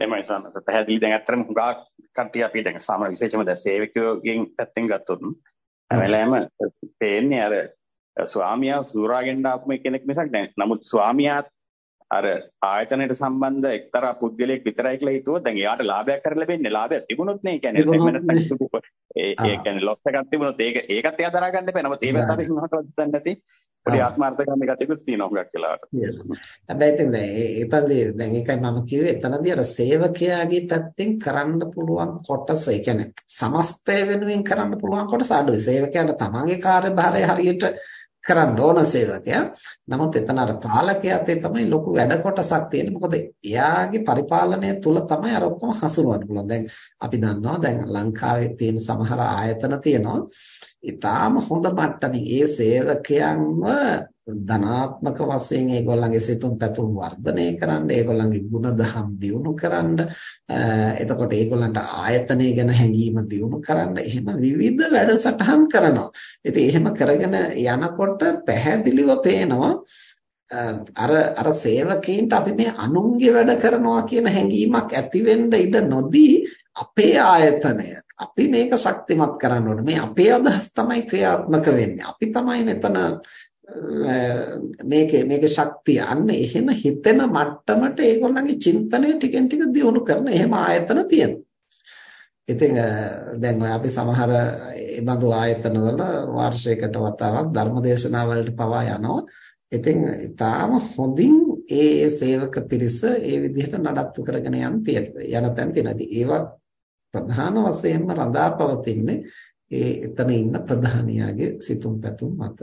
එමය සන්නත පැහැදිලි දැන් අත්‍තරම හුඟා කට්ටිය අපි දැන් සාමාන්‍ය විශේෂම දැන් සේවකයෝගෙන් පැත්තෙන් ගත්තොත් හැමලෑම පේන්නේ අර ස්වාමියා සූරාගෙන ආපු කෙනෙක් මිසක් දැන් නමුත් ස්වාමියාත් අර ආයතනයට සම්බන්ධ එක්තරා පුද්ගලයෙක් විතරයි කියලා හිතුවොත් දැන් එයාට ලාභයක් කර ලැබෙන්නේ ලාභයක් තිබුණොත් නේ. කියන්නේ ඒ ඒ කියන්නේ ලොස් එකක් තිබුණොත් ඒක ඒකත් එයා දරා ගන්න එපා නමුත් ඒ අපි හිමහටවත් දන්නේ නැති පොඩි ආත්මార్థකම් එකක් තියෙනවා හුඟක් වෙලාවට. හැබැයි ඉතින් දැන් ඒතනදී දැන් ඒකයි මම කිව්වේ එතනදී අර සේවකයාගේ පැත්තෙන් කරන්න පුළුවන් කොටස ඒ කියන්නේ සමස්තය වෙනුවෙන් කරන්න පුළුවන් කොටස. අඩුයි. සේවකයාට තමන්ගේ කාර්යභාරය හරියට කරන්න ඕන සේවකයා. නමුත් එතන අර පාලකයාත් තමයි ලොකු වැඩ කොටසක් තියෙන්නේ. මොකද එයාගේ පරිපාලනය තුල තමයි අර ඔක්කොම හසුරවන්න පුළුවන්. දැන් අපි දන්නවා දැන් ලංකාවේ තියෙන සමහර ආයතන තියෙනවා. ඊටාම හොඳ මට්ටමින් ඒ සේවකයන්ව ධනාත්මක වශයෙන් ඒගොල්ලන්ගේ සිතුම් පැතුම් වර්ධනය කරන්න, ඒගොල්ලන්ගේ ಗುಣධම් දියුණු කරන්න, එතකොට ඒගොල්ලන්ට ආයතනය ගැන හැඟීම දියුණු කරන්න, එහෙම විවිධ වැඩසටහන් කරනවා. ඉතින් එහෙම කරගෙන යනකොට පැහැදිලිව පේනවා අර අර සේවකීන්ට අපි මේ අනුන්ගේ වැඩ කරනවා කියන හැඟීමක් ඇති වෙන්න ඉඩ නොදී අපේ ආයතනය අපි මේක ශක්තිමත් කරන්න ඕනේ මේ අපේ අදහස් තමයි ක්‍රියාත්මක වෙන්නේ අපි තමයි මෙතන මේකේ මේකේ ශක්තිය අන්න එහෙම හිතෙන මට්ටමට ඒගොල්ලන්ගේ චින්තනය ටිකෙන් ටික දියුණු කරන එහෙම ආයතන තියෙනවා. ඉතින් දැන් ඔය අපි සමහර ඒ බඳු ආයතනවල වාර්ෂිකයට වතාවක් ධර්මදේශනා වලට පවා යනවා. ඉතින් ඊටාම හොඳින් ඒ සේවක පිරිස ඒ විදිහට නඩත්තු කරගෙන යන යන තැන් තියෙනවා. ඒවා ප්‍රධාන වශයෙන්ම රඳාපවතින්නේ ඒ එතන ඉන්න ප්‍රධානියාගේ සිතුම් පැතුම් මත.